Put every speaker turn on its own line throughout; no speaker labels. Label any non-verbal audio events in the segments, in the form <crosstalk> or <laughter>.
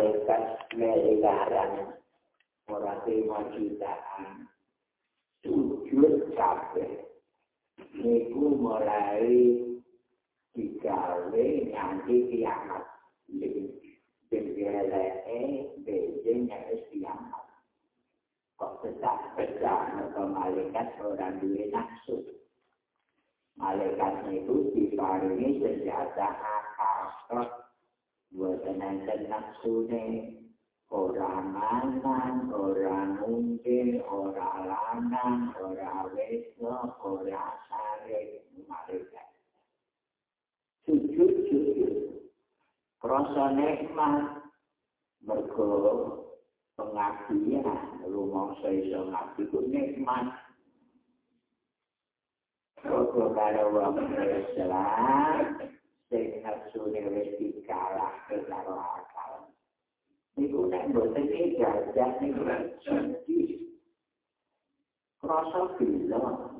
Malaikat meliharan orang terima jutaan sujud kabeh. Niku mulai digawe nganti kiamat. Bendele bejenya wis kiamat. Kok tetap beda atau malaikat orang duwe nafsu. Malaikat itu diparingi senjata akal buatan enten nafsune orang mangan, orang mungkin, orang lanang, orang weso, orang sare, malaikat. Sujud, sujud. Kroso nikmat, mergo pengabdian, rumah saya ngabdi itu nikmat. Koko karo wong Islam, sing nafsune wis dikalah karo akal. Niku nek mboten ijazah niku janji. Krasa gila.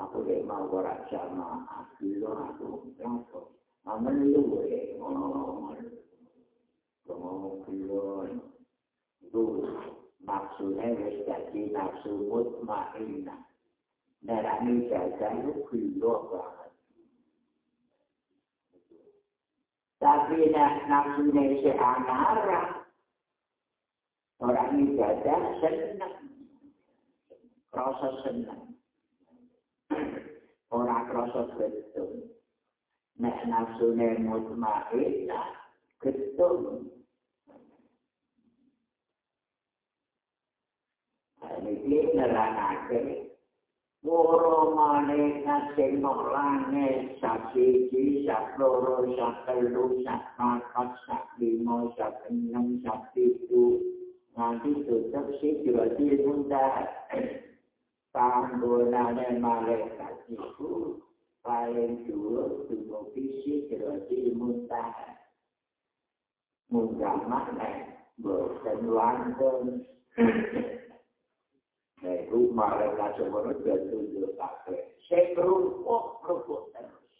Aku lek mau ora jamaah, gila aku ngaco. Amen lu e ngono. Komo gila. Itu nafsunya wis jadi nafsu mutmainah. Nek ini jajah itu gila banget. Tapi nak nafsu ini seanara. Orang ibadah senang. Rasa senang. Orang rasa betul. Nak nafsu ini mutmainah. Betul. Ini nerangkan Woro malaikat sing langit sak siji, sak loro, sak telu, sak papat, sak lima, sak enam, sak pitu. Nanti tutup si berarti muntah. Panggonane malaikat itu paling dulu tutup visi berarti muntah. Muntah mana? Bosan Nek rumah mereka semono jatuh kabeh. Sing rupuk rupuk terus.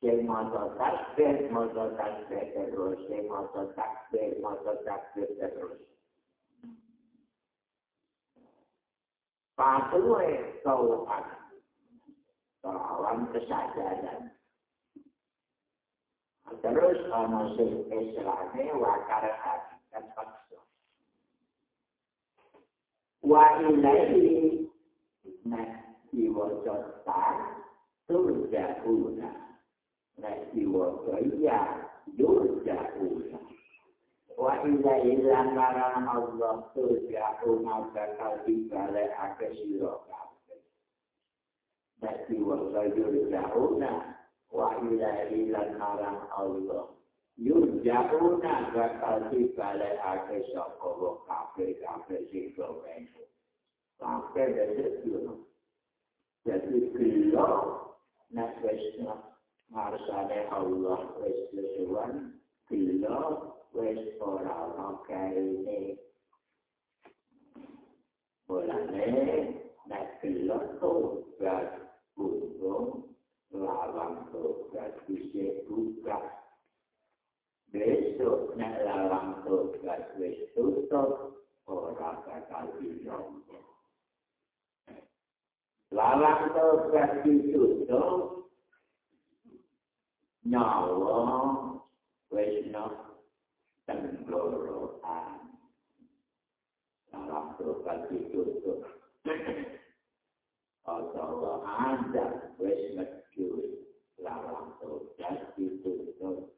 Sing maca tasbih maca tasbih terus. Sing maca tasbih maca tasbih terus. Patuhe taubat. Kawan kesadaran. Terus ana sing Islame wakar hati dan. Wa ilaihi nek diwaca ta turja una nek diwaca ya yurja una wa ilaihi lamara Allah turja una bakal dibalik ake siro kabe nek diwaca yurja una wa ilaihi lamara Allah yurjauna bakal dibalekake saka wong kafir-kafir sing komen. Sampai dari itu, jadi gila nek wis ngarsane Allah wis sesuwan gila wis ora ana kaine. Bolane nek gila to gak butuh lawan to gak bisa buka besok nek lawang tugas wis tutup ora bakal dinompo. Lawang tugas ditutup nyawa wis no tenggorokan. Lawang tugas ditutup. Atau ada wis mencuri lawang tugas ditutup.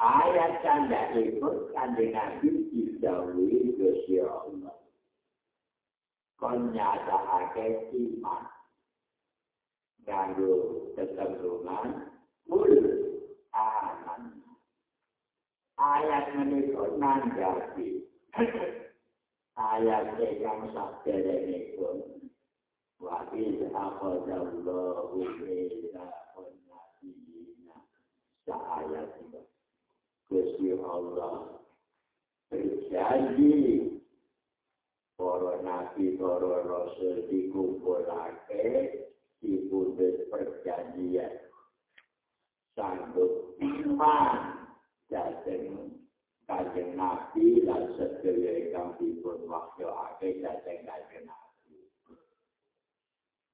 Ayat canda itu kanjeng Nabi dijauhi Gusti Allah. Kon nyata iman. ganggu kecenderungan mul aman ayat menikut nanggapi <clears throat> ayat yang sabda ini pun wakil akhadallahu mila konnabiyina seayat itu Gusti Allah berjanji para nabi, para rasul dikumpulake dibutuh perjanjian. Sanggup iman dateng kajeng nabi dan sedaya ingkang dipun wahyuake dateng kajeng nabi.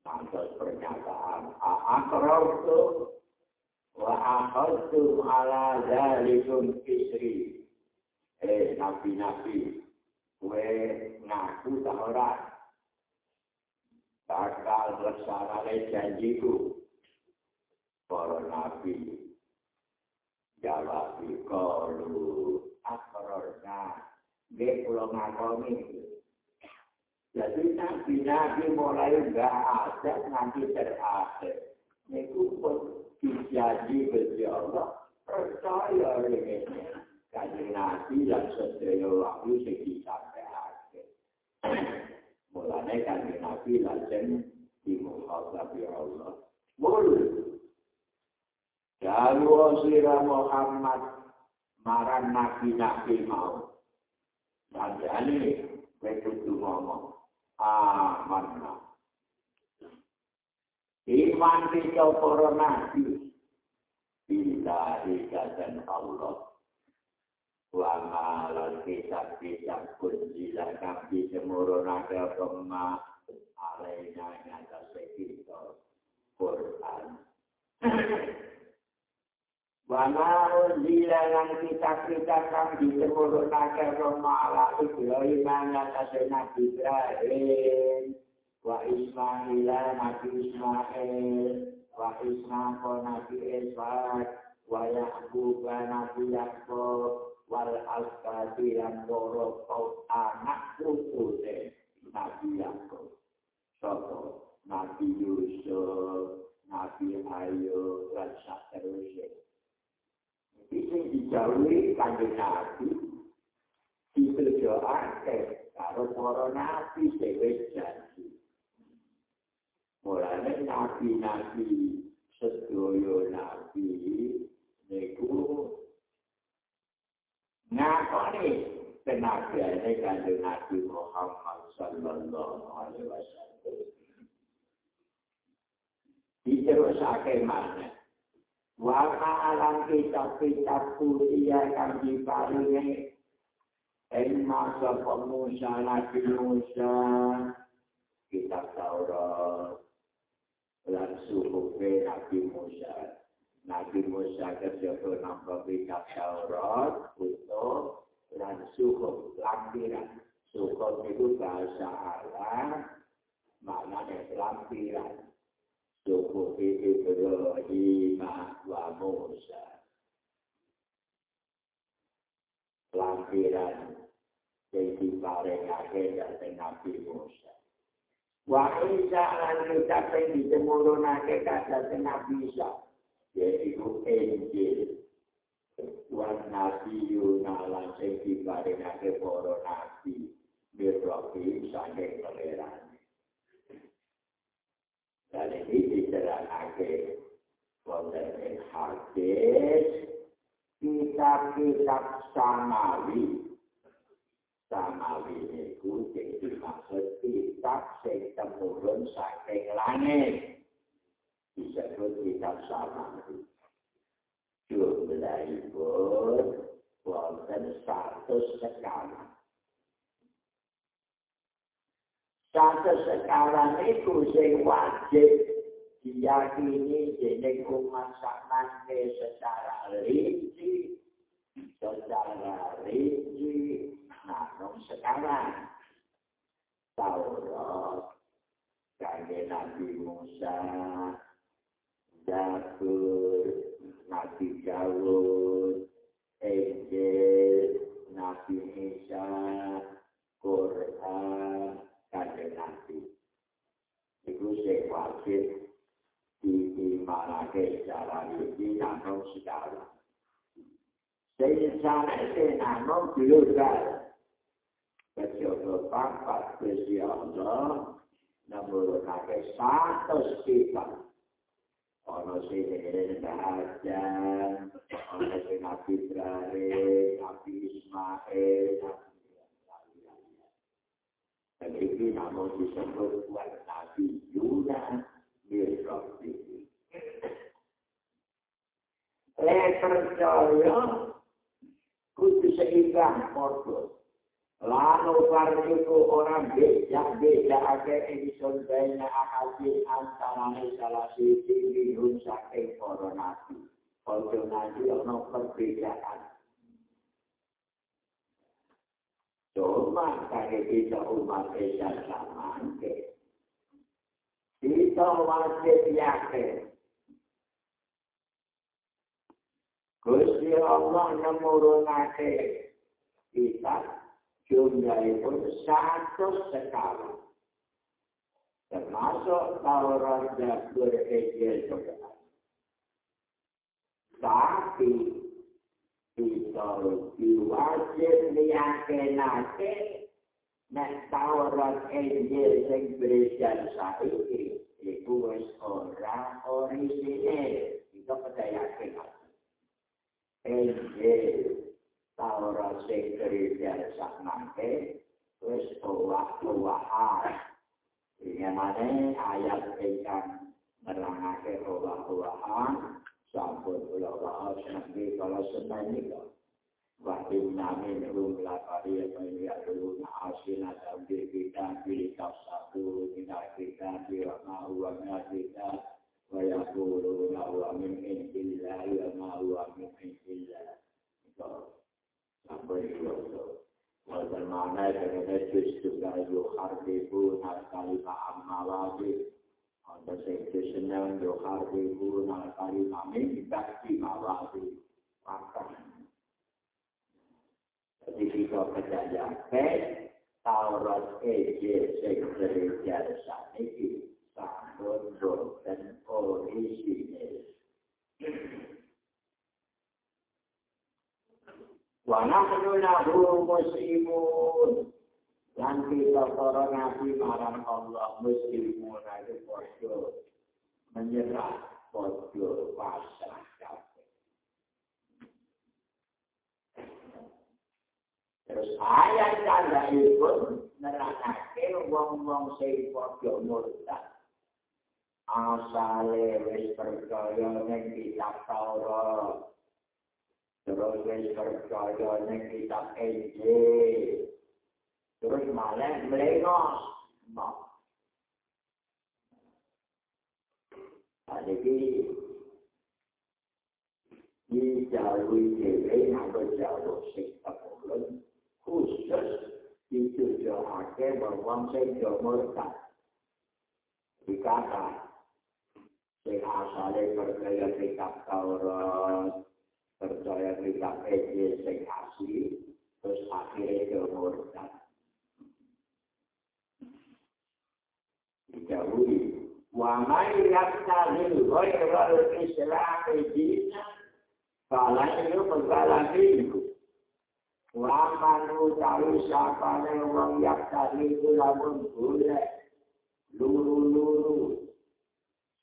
Nanti pernyataan A'akrartu wa akhadtu ala zalikum isri eh nabi-nabi. Kue ngaku tak ora. Bakal bersarane janjiku. Para nabi. Jawab kalu akrorna dia pulau ngakoni jadi nabi-nabi mulai enggak ada nanti terakhir itu pun dijanji bagi Allah percaya dengan kaji nabi dan sedaya waktu segi sampai akhir. Mulanya kaji nabi lajeng dimukhatabi Allah. Mul. Jalu sira Muhammad marah nabi-nabi mau. Nanti begitu ngomong. Amanah. Iman kita para nabi. Bila dan Allah. Wama lan kitab kitab kunjila kami semurun ada pema. Alaina nyata sekito Quran. Wama kunjila lan kitab kitab kami semurun ada pema. Ala ibrahim nyata senabi Ibrahim. Wa Ismaila nabi Ismail. Wa Ismail nabi Ishaq. Wa Yaqub nabi Yaqub wal asbati yang loro kau anak putu de nabi Yakub. Sopo nabi Yusuf, nabi Ayu, dan seterusnya. Ini dijauhi kanjeng nabi, dikerjaake karo para nabi dewe janji. Mulanya nabi-nabi sedoyo nabi niku ngakoni tenaga ini kanjeng Nabi Muhammad sallallahu alaihi wasallam. Diterusake mana? Wa alam kitab kitab kuliah kang diparingi ing masa Musa Nabi Musa kitab Taurat lan suhu Nabi Musa Nabi Musa kerjakan nampak kitab Taurat untuk dan suhu lampiran. Suhu itu bahasa Arab, maknanya lampiran. Suhu itu Ibrahim wa Musa. Lampiran yang diparengake dari Nabi Musa. Wa Isa lan kitab yang ditemurunake kata Nabi Isa. Yaitu Injil. Wan Nabi Yuna langsung dibaringake para Nabi Mirrofi saking pangeran. Dan ini dicerahake wonten hadis kitab-kitab samawi. Samawi itu jadi maksud kitab sing temurun saking langit. Disebut kitab sama jumlahipun wonten satu sekarang satu sekarang itu sing wajib diyakini dening umat sakmane secara rinci. Secara rinci namun sekarang Taurat Kaya Nabi Musa, Zabur, Nabi Dawud, Ejel, Nabi Isa, Quran, Kajian Nabi. Itu saya wajib marake secara ini namun. Secara ini namun global. Kejodoh papat Gusti Allah namun nake satu sifat. Ono sing bahagia, ono sing Nabi Ibrahim, Nabi Ismail, Dan ini namun disebut buat Nabi Yunus birrohbihi. Eh percaya kudu seimbang padha. Lalu karniku orang beda beda aja ini sondaina akasi antara salah sisi minum saking para nabi. Kalau nabi ono perbedaan. Cuma kaya kita umat Islam sama Kita wajib yakin. Gusti Allah nemurunake kita jumlahipun satu sekali. Termasuk Taurat Zabur Ejel Tapi kita diwajib diyakinake nek Taurat Injil sing beresan saiki iku wis ora orisinil kita percaya kita Injil Taurat sing beresan sakmane wis owah-owahan Ini mana ayat ingkang nerangake owah-owahan sampun kula waos nanti kalau senang niku وإن منهم لفريقا يدعون ألسنتهم بالكتاب لتفسدوا من الكتاب وما هو من الكتاب ويقولون هو من عند الله وما هو من عند الله sampai itu Bagaimana dengan itu juga yuharibun al-kalimah ammawati Ada sekte senang yuharibun al-kalimah min bakti mawati Maka kita percaya Taurat Eje sing gereja saniki sampun boten orisinil. Wa nahnu lahu muslimun. Lan kita para nabi marang Allah muslimun aja podo menyerah podo pasrah Terus ayat tanda itu nerangake wong-wong sing padha murtad. Asale wis percaya ning kitab Taurat. Terus ning kitab Injil. Terus malah mlengos. Nah. Jadi di jauh ini, ada jauh sing terpulung. khusus ditujuake bahwa sehingga murtad. Dikata, sing asale percaya kitab Taurat, percaya kitab Ejil sing asli, terus akhirnya ke murtad. Dijauhi, wa mai yaktalil ghairal islam dina, Kala itu berbalan minggu. Waman utawi sapane wong yak tadi lamun golek luru-luru.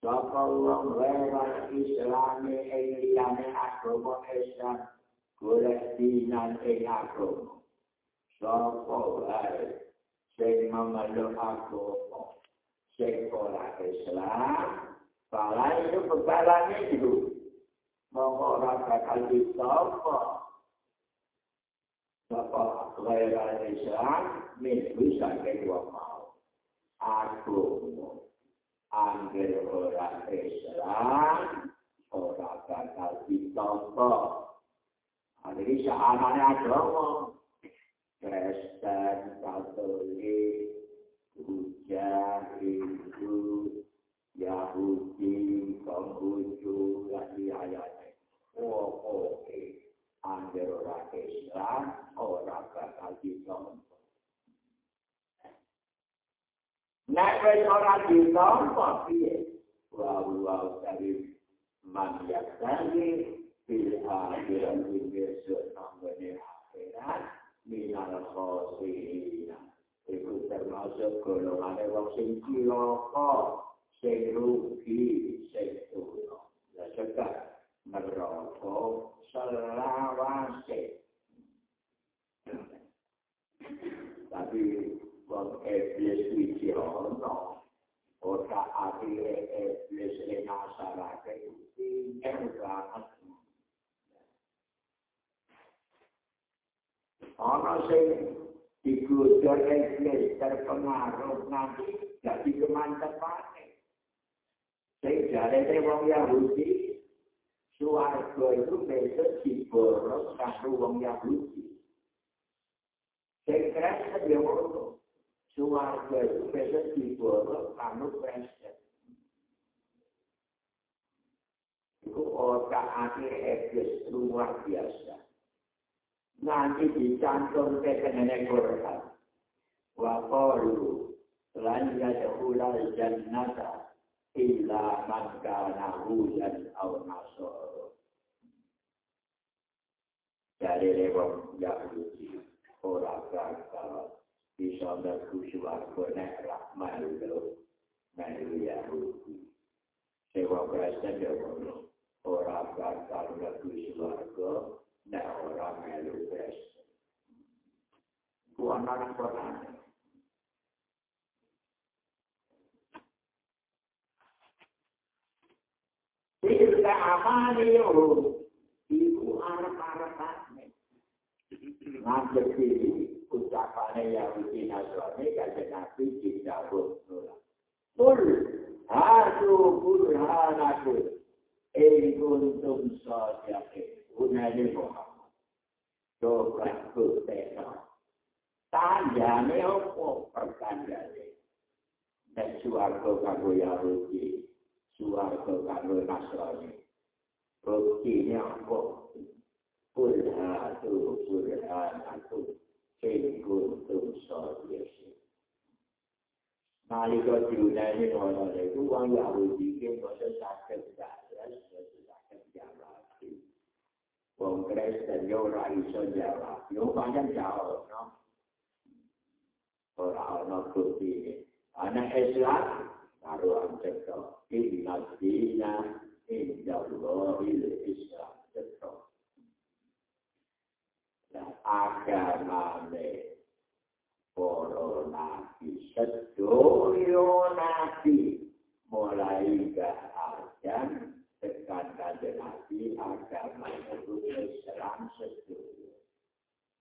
Sapa wong lewat islami ing liyane agama Islam golek dinan ing agama. Sapa wae sing memeluk agama sing ora Islam, Pala itu berbalan itu. Monggo ora bakal ditompo. Bapak Kelahiran Islam, minggu sampai dua mau. Aku ambil orang Islam, orang bakal ditompo. Jadi seamannya agama, Kristen, Katolik, Hujan, Hindu, Yahudi, Konghucu, dan ayatnya. Oh, oke. Okay. Angger ora Islam, ora bakal ditompo. Nek wis ora ditompo piye? Wow, wow, dari man yaktani bil akhirat besok nanggone akhirat minal khosirina itu termasuk golongan wong sing cilaka sing rugi sing tuwa ya cekak neraka selawase tapi wong iblis iki ono ora akhire iblis ena sarake iki banget ana sing digodhog iblis terpengaruh nanti jadi kemantepan Sing jarene wong Yahudi suwarga itu besok diboros karo wong Yahudi. Sing Kristen ya ngono. Suwarga itu besok diboros karo Kristen. Itu otak akhir eblis luar biasa. Nanti dicantum ke nenek Quran. Wa qalu lan yadkhulal jannata illa man kana hudan aw nasara dari lewat Yahudi orang bakal bisa berkusuar konek rahmat itu melu Yahudi sewa Kristen ya orang bakal berkusuar konek orang melu Kristen Buana Quran Tilka amalio iku arep-arepane. Ngambil diri ucapane Yahudi Nasrani kajian Nabi dijawab nolak. Kul hatu burhanaku in kuntum sadiqin. Unani Muhammad. Coba kutena. Tandane opo pertandane. Dan suarga kago Yahudi. suarga karo nasrani. Bukti apa? Kulha tu kulha cengkun tu sodiasi. Nalika diunani ono itu wong Yahudi ke masa sakit dalas, masa sakit jawab. Wong Kristen yo ora iso jawab. Yo banyak jawab, no? Ora ono bukti. Anak Islam karo anceto inna dina inna Allahi islam ceto dan agama me poro nabi sedoyo nabi. Mulai ke adam tekan kaje nabi agama itu Islam sedoyo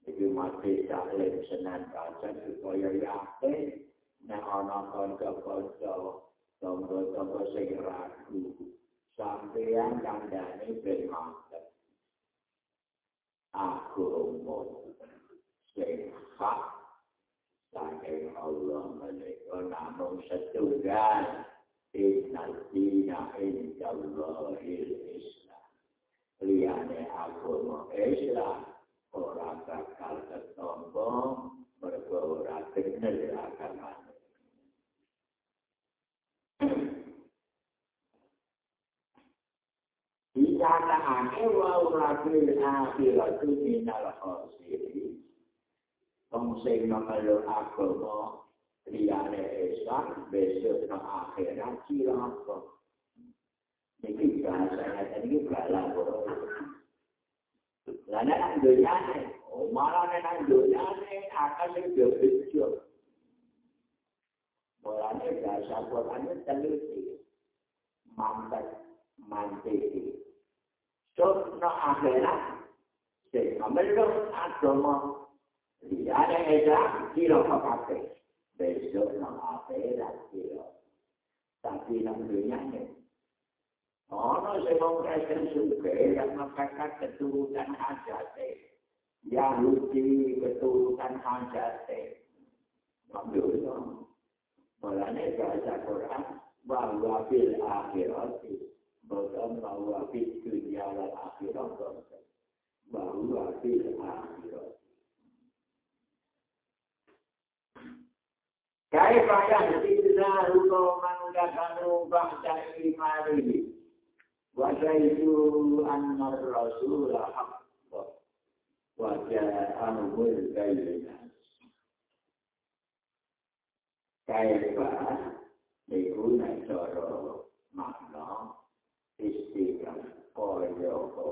jadi mati saling senang kaca supaya yakin. Nek ana kon kepodo tonggo-tonggo sing ragu. Sampeyan kandhane ben aku umum sing hak saking Allah menika namung setunggal. Innal dina inda Allahil Islam. Liane agama Islam ora bakal ketompo mergo ora bener agama Dikatakan wa urabil akhirat minal khosiri. Wong sing namelo agama liyane Islam besok nang akhirat cilaka. Niki bahasanya tadi bala boro. Lah nek dunyane, oh malah nek dunyane akan lebih bejo. Mulane bahasa Quran teliti. Mampat mantiki. Sono akhirat, sing ngamelok agama, liyane eda, kilo kakake. Besok nang akhirat kilo. Tapi nang dunia ini, Ono sing wong Kristen suke yang mengangkat keturunan hajate. Yahudi keturunan hajate. Ambil itu. Mulanya bahasa Quran, bahwa bil akhirati bukan bahwa di dunia dan akhirat bukan bahwa di akhirat. Kaya yang kita hukum mengatakan bangsa iman ini. Wajaitu anna rasul haqqa waja'ahul bayyinah. Kaifa iku nek cara makna istiqam kaya apa.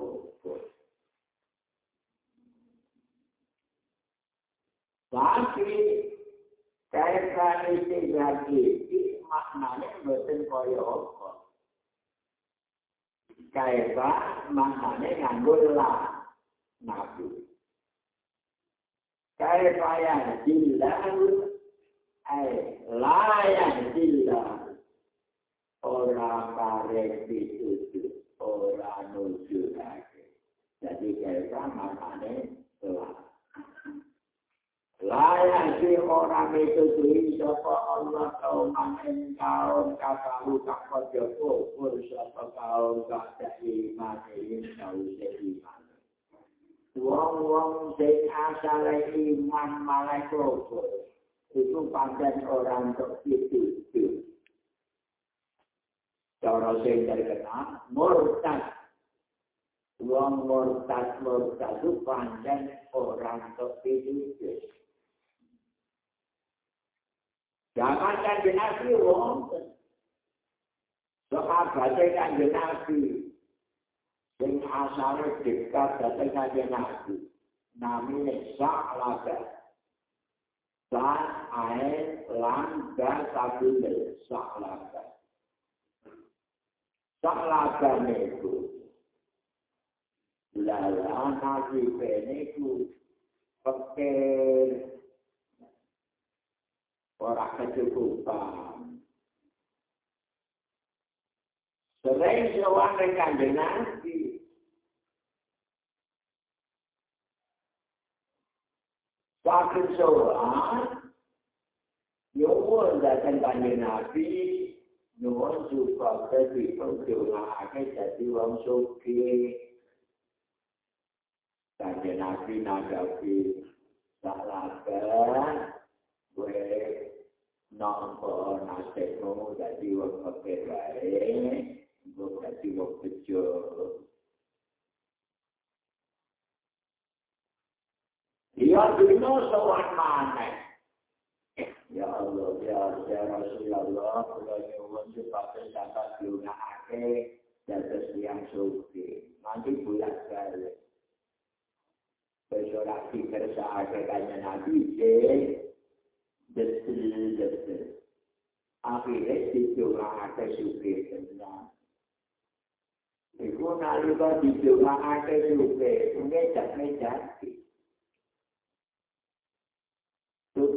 Tapi kaifa istiqam iki maknane mboten kaya apa. Kaifa maknane nganggo la nabi. Kaifa ya jillahu ai layan sila ora kare pitutu ora nuju lagi. Jadi kaya makane lah layan si ora pitutu sapa Allah kau manen kau kafaru kakot joko pur sapa kau kakak iman ini kau iman Wong-wong sing asale iman malaikat itu pancen orang untuk itu itu. Cara sing terkenal murtad. Wong murtad murtad itu pancen orang itu. Jangan kan jenasi wong. Sahabatnya kan jenasi. Sing asalnya dekat datang kan jenasi. Namanya Sa'labat. Sa ae lan ga satu de Saklaka niku. Lala nabi peniku pekir ora kecukupan. Sering sowan dengan nabi Sakit seorang, nyuwun datang kanji Nabi, nyuwun juga kebi perjuangan jadi wong suki. Kanji Nabi nadapi salakan, gue nampak nasibmu jadi wong keberai, gue jadi wong kecil. Ya dino sowan maneh. Ya Allah, ya, ya Rasulullah, kula nyuwun supaya dapat lunakake dados yang suci. Nanti bulan balik. Besok lagi kerja ada kanya Nabi, eh, detil, detil. Akhirnya didongakake suci tenang. Iku nalika didongakake suci, ngejak-ngejak.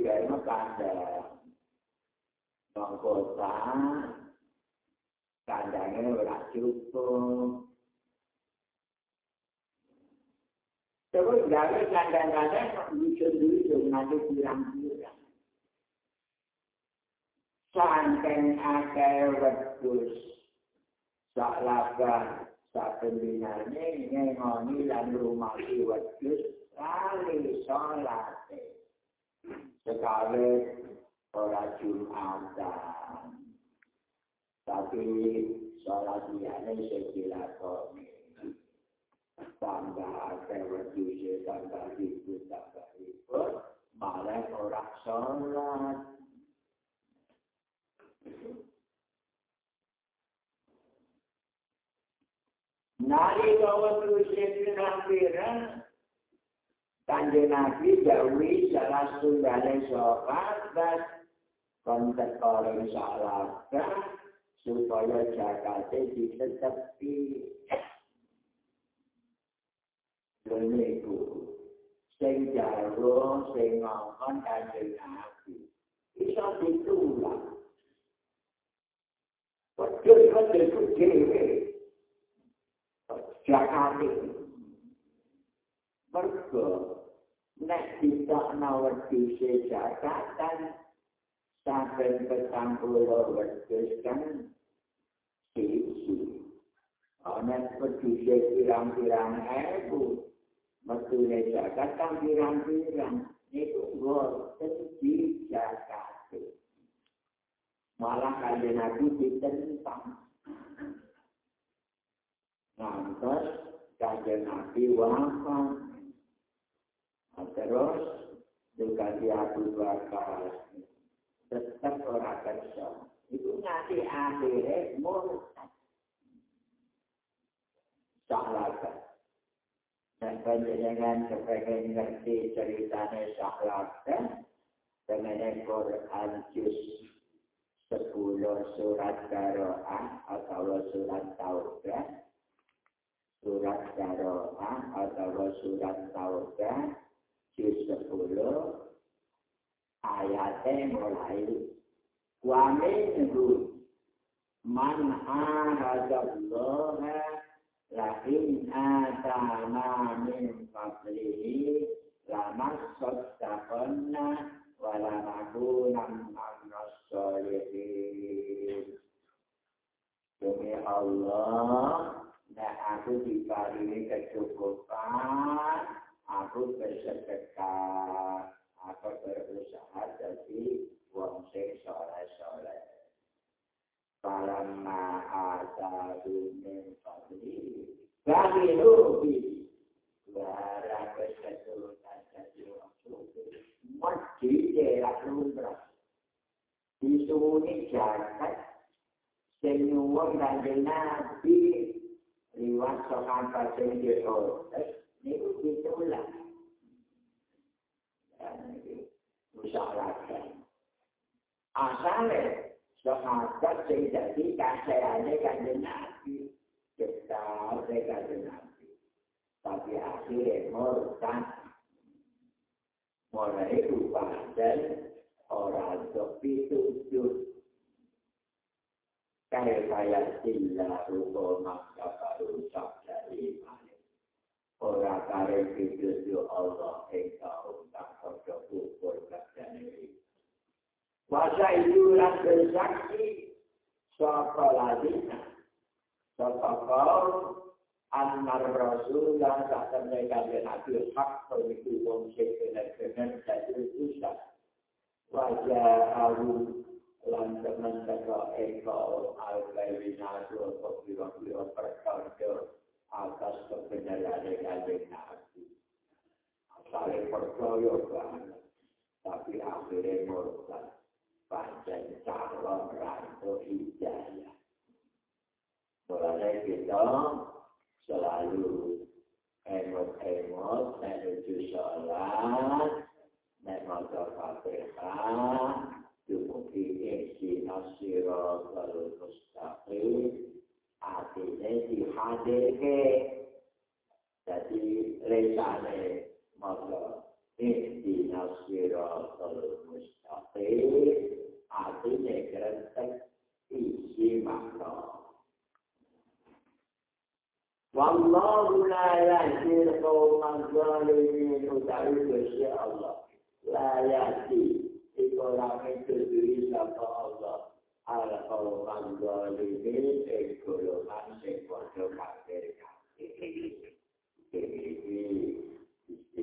Jadi kayaknya kanda bangkota kandangnya ora. Terus gawe kandang-kandang lucu-lucu nanti pirang-pirang. Santeng akeh wedus sak laga sak pembinanya ngengoni lan rumah wedus kali sholatnya. Sekali ora Jumatan. Tapi sholat diane sekilakoni. Tambah akeh weduse tambah ibu tambah ibu malah ora sholat. Nari kau sekiranya Kanjeng Nabi jauhi salah sunggane sahabat kontak orang salah supaya jakate ditetepi. Dene iku sing jaro sing ngomong kanjeng Nabi. Iso ditulak. Betul-betul itu dewe. hati. Mergo, nek kita nawati sejakatan, sampai petang pulau wedus kan, sisi. Ana seperti pirang-pirang ibu, metune jagat kan pirang-pirang. Itu gua sedih jagat. Malah kali Nabi ditentang. Lantas kajian Nabi wafat. Terus juga dia berbakar tetap orang kerja. Itu nanti akhirnya murtad. Sahlaka. Dan penjelangan sebagai ngerti ceritanya Sahlaka dengan ekor Al-Jus 10 surat Garo'ah atau surat Taubah. Surat Garo'ah atau surat Taubah ke-10 ayatnya mulai. Wa minhu man ahadallaha la in atana min fadlihi lamassadakanna wa lanakunanna minas solihin Demi Allah, dan aku diberi kecukupan aku bersedekah, aku berusaha jadi wong sing soleh-soleh. Falamma atadu min fadli, kami lubi, barang keseturutan jadi wong suci. Mesti daerah lumrah. Disuruhi jagat, senyum dan nabi liwat sokan pasien di ini usahakan. Asalnya, sahabat yang jadi kasayannya kanjeng Nabi. Kita kanjeng Nabi. Tapi akhirnya murtad. Mulai rupanya dan orang tepi tujuh kaya kaya sila rupo maksa baru sabda imani. Ora kare video Allah engkau tak kodoh ukur kakdani. Masa itu lan bersaksi Sapa ladina Sapa kau Anmar Rasulullah Tak ternyata dia nabi hak Permitu wong sekena-kena Jadi susah Wajah awu lan teman teko eko al-kairi nadu atau biro-biro perkara atas kebenaran yang nabi. Asalnya percaya banget, tapi akhirnya murtad. Pancen calon rantu hidayah. Mulai kita selalu emot-emot menuju sholat, memotor fatihah, dumugi ing nasira karo artinya dihadirke jadi lesane maka ing nasira karo mustaqim artinya grantek isi makna. Wallahu la yahdi al-qawman zalimin utawi Gusti Allah. La yahdi ora mengikuti sapa Allah ala kawan wali dite kulo pancen podo kafir kafir iki iki iki iki